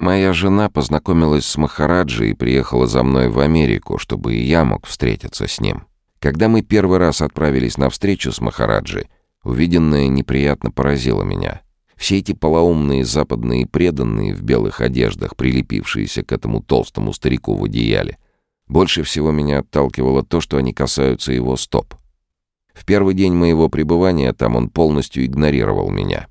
Моя жена познакомилась с Махараджи и приехала за мной в Америку, чтобы и я мог встретиться с ним. Когда мы первый раз отправились на встречу с Махараджи, увиденное неприятно поразило меня. Все эти полоумные западные преданные в белых одеждах, прилепившиеся к этому толстому старику в одеяле, больше всего меня отталкивало то, что они касаются его стоп. В первый день моего пребывания там он полностью игнорировал меня.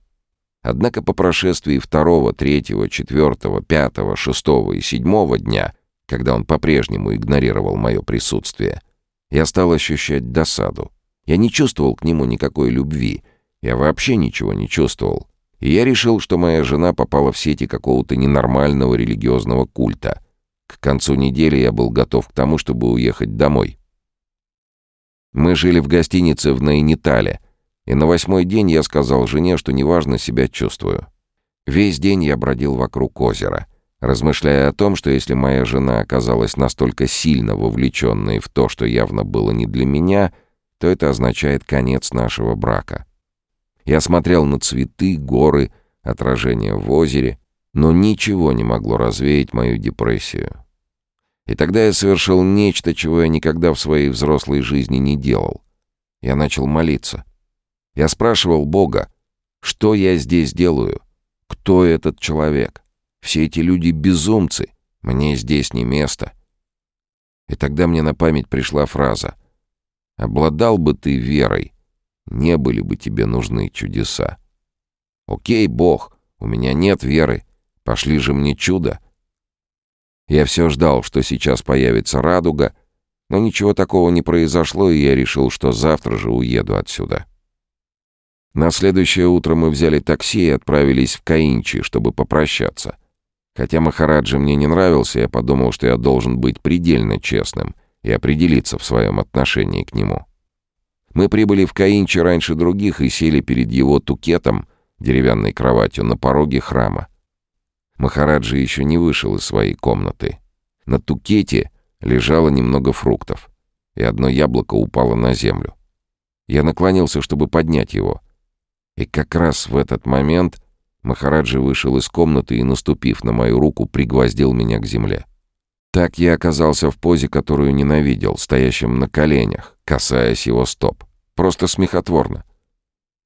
Однако по прошествии второго, третьего, четвертого, пятого, шестого и седьмого дня, когда он по-прежнему игнорировал мое присутствие, я стал ощущать досаду. Я не чувствовал к нему никакой любви. Я вообще ничего не чувствовал. И я решил, что моя жена попала в сети какого-то ненормального религиозного культа. К концу недели я был готов к тому, чтобы уехать домой. Мы жили в гостинице в Найнитале — и на восьмой день я сказал жене, что неважно себя чувствую. Весь день я бродил вокруг озера, размышляя о том, что если моя жена оказалась настолько сильно вовлеченной в то, что явно было не для меня, то это означает конец нашего брака. Я смотрел на цветы, горы, отражение в озере, но ничего не могло развеять мою депрессию. И тогда я совершил нечто, чего я никогда в своей взрослой жизни не делал. Я начал молиться. Я спрашивал Бога, что я здесь делаю? Кто этот человек? Все эти люди безумцы. Мне здесь не место. И тогда мне на память пришла фраза. «Обладал бы ты верой, не были бы тебе нужны чудеса». «Окей, Бог, у меня нет веры. Пошли же мне чудо». Я все ждал, что сейчас появится радуга, но ничего такого не произошло, и я решил, что завтра же уеду отсюда. На следующее утро мы взяли такси и отправились в Каинчи, чтобы попрощаться. Хотя Махараджи мне не нравился, я подумал, что я должен быть предельно честным и определиться в своем отношении к нему. Мы прибыли в Каинчи раньше других и сели перед его тукетом, деревянной кроватью, на пороге храма. Махараджи еще не вышел из своей комнаты. На тукете лежало немного фруктов, и одно яблоко упало на землю. Я наклонился, чтобы поднять его — и как раз в этот момент Махараджи вышел из комнаты и, наступив на мою руку, пригвоздил меня к земле. Так я оказался в позе, которую ненавидел, стоящим на коленях, касаясь его стоп. Просто смехотворно.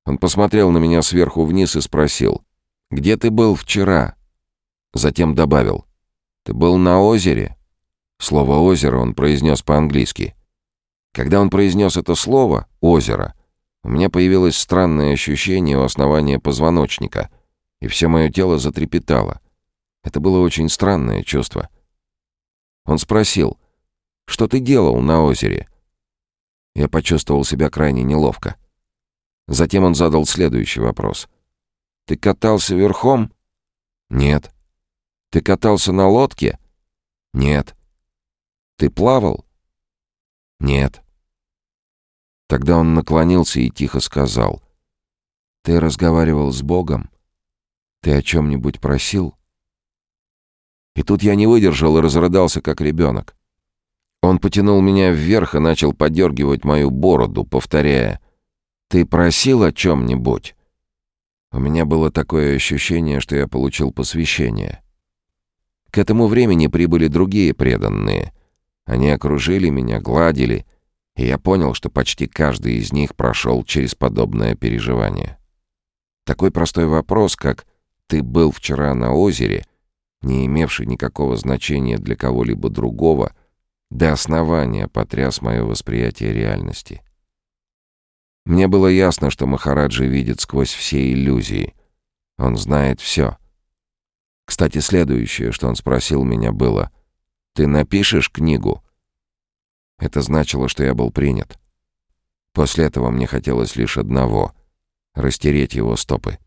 Он посмотрел на меня сверху вниз и спросил, «Где ты был вчера?» Затем добавил, «Ты был на озере?» Слово «озеро» он произнес по-английски. Когда он произнес это слово «озеро», у меня появилось странное ощущение у основания позвоночника, и все мое тело затрепетало. Это было очень странное чувство. Он спросил, «Что ты делал на озере?» Я почувствовал себя крайне неловко. Затем он задал следующий вопрос. «Ты катался верхом?» «Нет». «Ты катался на лодке?» «Нет». «Ты плавал?» «Нет». Тогда он наклонился и тихо сказал. «Ты разговаривал с Богом? Ты о чем-нибудь просил?» И тут я не выдержал и разрыдался, как ребенок. Он потянул меня вверх и начал подергивать мою бороду, повторяя. «Ты просил о чем-нибудь?» У меня было такое ощущение, что я получил посвящение. К этому времени прибыли другие преданные. Они окружили меня, гладили, и я понял, что почти каждый из них прошел через подобное переживание. Такой простой вопрос, как «ты был вчера на озере», не имевший никакого значения для кого-либо другого, до основания потряс мое восприятие реальности. Мне было ясно, что Махараджи видит сквозь все иллюзии. Он знает все. Кстати, следующее, что он спросил меня, было «Ты напишешь книгу?» Это значило, что я был принят. После этого мне хотелось лишь одного — растереть его стопы.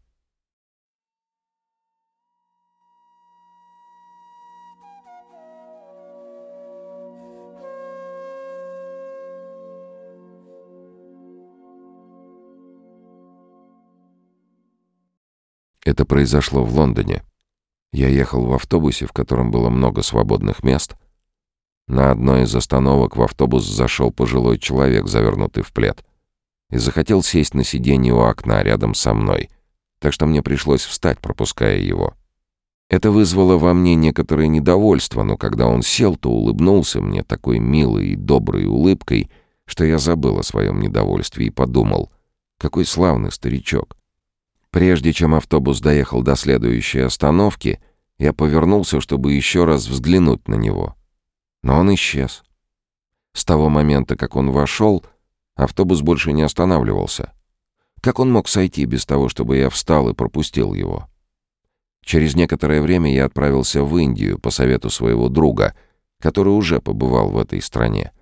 Это произошло в Лондоне. Я ехал в автобусе, в котором было много свободных мест — на одной из остановок в автобус зашел пожилой человек, завернутый в плед, и захотел сесть на сиденье у окна рядом со мной, так что мне пришлось встать, пропуская его. Это вызвало во мне некоторое недовольство, но когда он сел, то улыбнулся мне такой милой и доброй улыбкой, что я забыл о своем недовольстве и подумал, какой славный старичок. Прежде чем автобус доехал до следующей остановки, я повернулся, чтобы еще раз взглянуть на него. Но он исчез. С того момента, как он вошел, автобус больше не останавливался. Как он мог сойти без того, чтобы я встал и пропустил его? Через некоторое время я отправился в Индию по совету своего друга, который уже побывал в этой стране.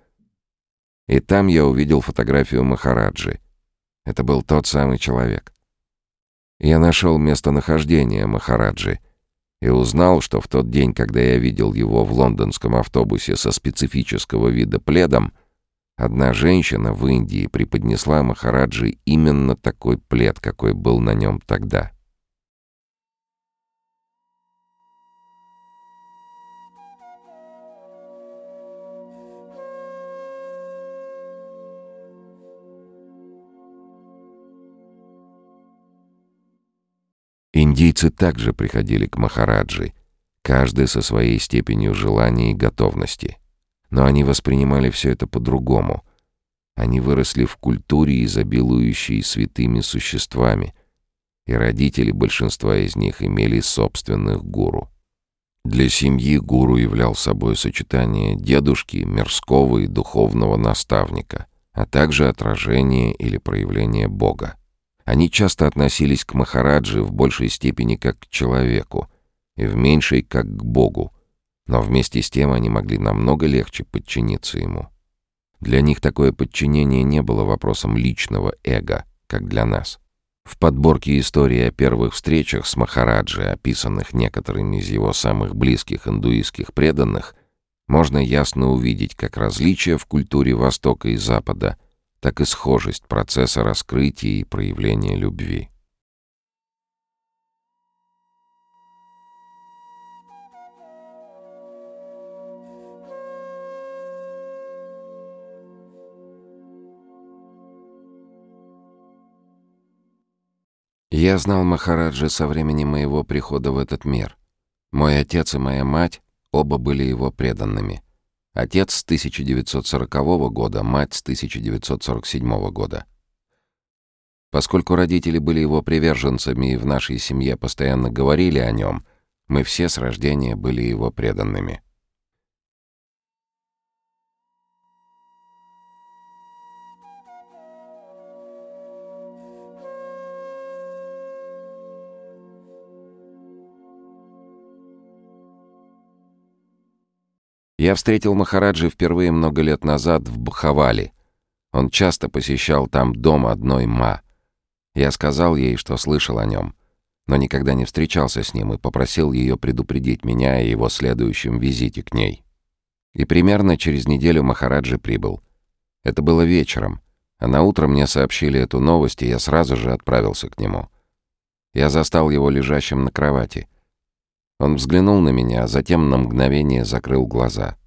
И там я увидел фотографию Махараджи. Это был тот самый человек. Я нашел местонахождение Махараджи и узнал, что в тот день, когда я видел его в лондонском автобусе со специфического вида пледом, одна женщина в Индии преподнесла Махараджи именно такой плед, какой был на нем тогда. Индийцы также приходили к Махараджи, каждый со своей степенью желания и готовности. Но они воспринимали все это по-другому. Они выросли в культуре, изобилующей святыми существами, и родители большинства из них имели собственных гуру. Для семьи гуру являл собой сочетание дедушки, мирского и духовного наставника, а также отражение или проявление Бога. Они часто относились к Махараджи в большей степени как к человеку и в меньшей как к Богу, но вместе с тем они могли намного легче подчиниться ему. Для них такое подчинение не было вопросом личного эго, как для нас. В подборке истории о первых встречах с Махараджи, описанных некоторыми из его самых близких индуистских преданных, можно ясно увидеть как различия в культуре Востока и Запада – так и схожесть процесса раскрытия и проявления любви. Я знал Махараджа со времени моего прихода в этот мир. Мой отец и моя мать оба были его преданными. Отец с 1940 года, мать с 1947 года. Поскольку родители были его приверженцами и в нашей семье постоянно говорили о нем, мы все с рождения были его преданными. Я встретил Махараджи впервые много лет назад в Бхавали. Он часто посещал там дом одной ма. Я сказал ей, что слышал о нем, но никогда не встречался с ним и попросил ее предупредить меня о его следующем визите к ней. И примерно через неделю Махараджи прибыл. Это было вечером, а на утро мне сообщили эту новость, и я сразу же отправился к нему. Я застал его лежащим на кровати — он взглянул на меня, а затем на мгновение закрыл глаза.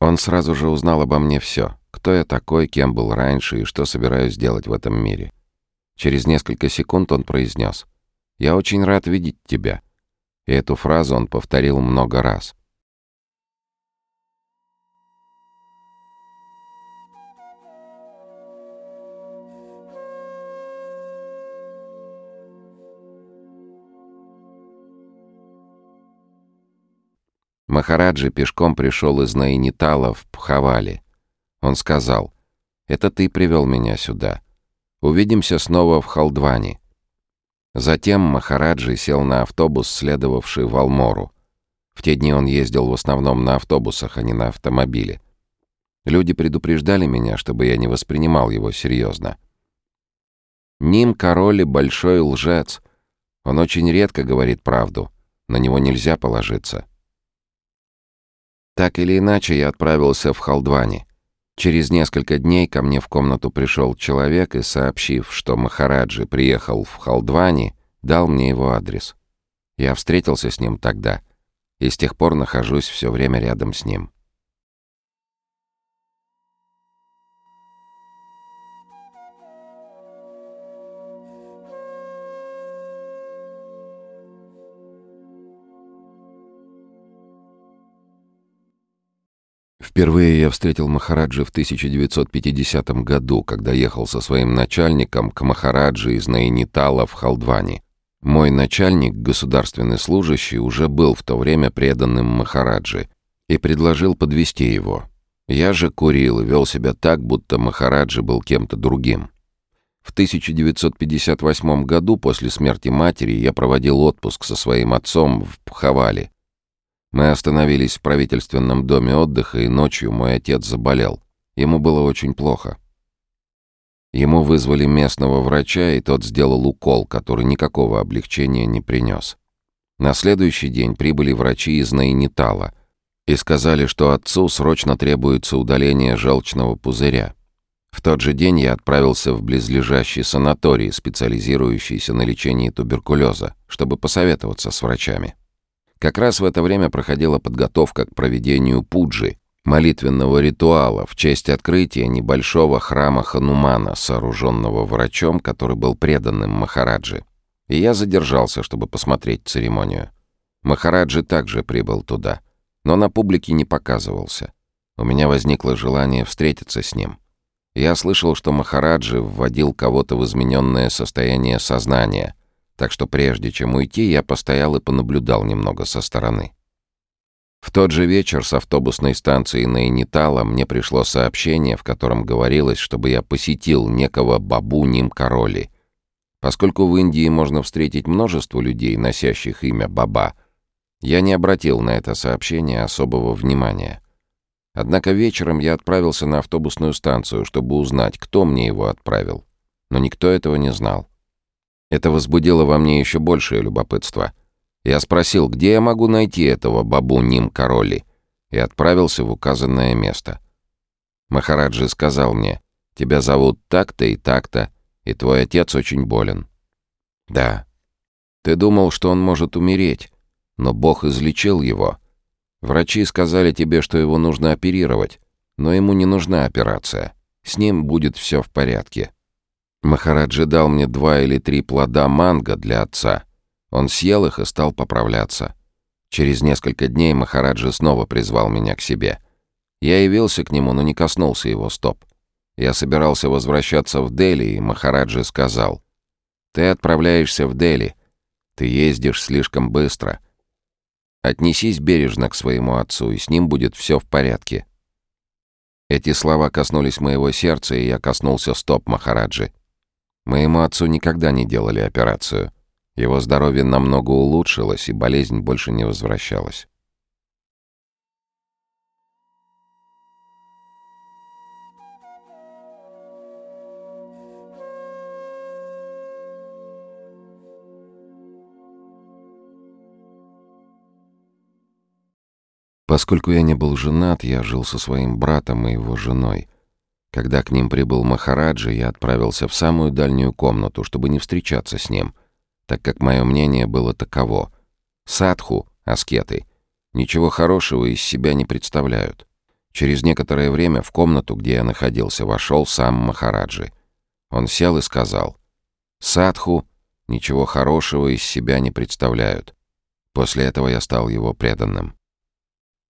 Он сразу же узнал обо мне все, кто я такой, кем был раньше и что собираюсь делать в этом мире. Через несколько секунд он произнес «Я очень рад видеть тебя». И эту фразу он повторил много раз. Махараджи пешком пришел из Наинитала в Пхавали. Он сказал, «Это ты привел меня сюда. Увидимся снова в Халдване». Затем Махараджи сел на автобус, следовавший в Алмору. В те дни он ездил в основном на автобусах, а не на автомобиле. Люди предупреждали меня, чтобы я не воспринимал его серьезно. Ним король и большой лжец. Он очень редко говорит правду. На него нельзя положиться. Так или иначе, я отправился в Халдвани. Через несколько дней ко мне в комнату пришел человек и, сообщив, что Махараджи приехал в Халдвани, дал мне его адрес. Я встретился с ним тогда и с тех пор нахожусь все время рядом с ним. Впервые я встретил Махараджи в 1950 году, когда ехал со своим начальником к Махараджи из Найнитала в Халдвани. Мой начальник, государственный служащий, уже был в то время преданным Махараджи и предложил подвести его. Я же курил и вел себя так, будто Махараджи был кем-то другим. В 1958 году, после смерти матери, я проводил отпуск со своим отцом в Пхавале. Мы остановились в правительственном доме отдыха, и ночью мой отец заболел. Ему было очень плохо. Ему вызвали местного врача, и тот сделал укол, который никакого облегчения не принес. На следующий день прибыли врачи из Найнитала и сказали, что отцу срочно требуется удаление желчного пузыря. В тот же день я отправился в близлежащий санаторий, специализирующийся на лечении туберкулеза, чтобы посоветоваться с врачами. Как раз в это время проходила подготовка к проведению пуджи, молитвенного ритуала в честь открытия небольшого храма Ханумана, сооруженного врачом, который был преданным Махараджи. И я задержался, чтобы посмотреть церемонию. Махараджи также прибыл туда, но на публике не показывался. У меня возникло желание встретиться с ним. Я слышал, что Махараджи вводил кого-то в измененное состояние сознания, так что прежде чем уйти, я постоял и понаблюдал немного со стороны. В тот же вечер с автобусной станции Найнитала мне пришло сообщение, в котором говорилось, чтобы я посетил некого Бабу Нимкароли. Поскольку в Индии можно встретить множество людей, носящих имя Баба, я не обратил на это сообщение особого внимания. Однако вечером я отправился на автобусную станцию, чтобы узнать, кто мне его отправил. Но никто этого не знал. Это возбудило во мне еще большее любопытство. Я спросил, где я могу найти этого бабу Ним Короли, и отправился в указанное место. Махараджи сказал мне, «Тебя зовут так-то и так-то, и твой отец очень болен». «Да». «Ты думал, что он может умереть, но Бог излечил его. Врачи сказали тебе, что его нужно оперировать, но ему не нужна операция. С ним будет все в порядке». Махараджи дал мне два или три плода манго для отца. Он съел их и стал поправляться. Через несколько дней Махараджи снова призвал меня к себе. Я явился к нему, но не коснулся его стоп. Я собирался возвращаться в Дели, и Махараджи сказал, «Ты отправляешься в Дели. Ты ездишь слишком быстро. Отнесись бережно к своему отцу, и с ним будет все в порядке». Эти слова коснулись моего сердца, и я коснулся стоп Махараджи. Моему отцу никогда не делали операцию. Его здоровье намного улучшилось, и болезнь больше не возвращалась. Поскольку я не был женат, я жил со своим братом и его женой — когда к ним прибыл Махараджа, я отправился в самую дальнюю комнату, чтобы не встречаться с ним, так как мое мнение было таково. Садху, аскеты, ничего хорошего из себя не представляют. Через некоторое время в комнату, где я находился, вошел сам Махараджи. Он сел и сказал, «Садху ничего хорошего из себя не представляют». После этого я стал его преданным.